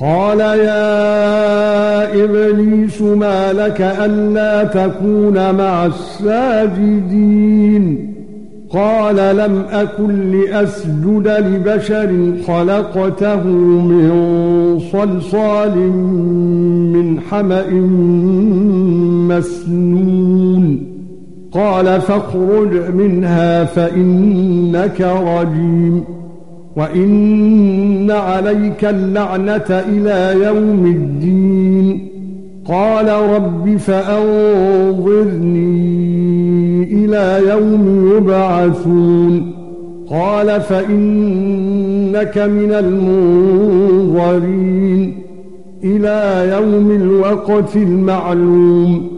قال يا إبليس ما لك ألا تكون مع الساجدين؟ قال لم أكن لأسجد لبشر خلقته من صلصال من حمأ مسنون. قال فاخرج منها فإنك رجيم. وان عليك اللعنه إلى يوم الدين قال رب فانظرني إلى يوم يبعثون قال فانك من المنظرين إلى يوم الوقت المعلوم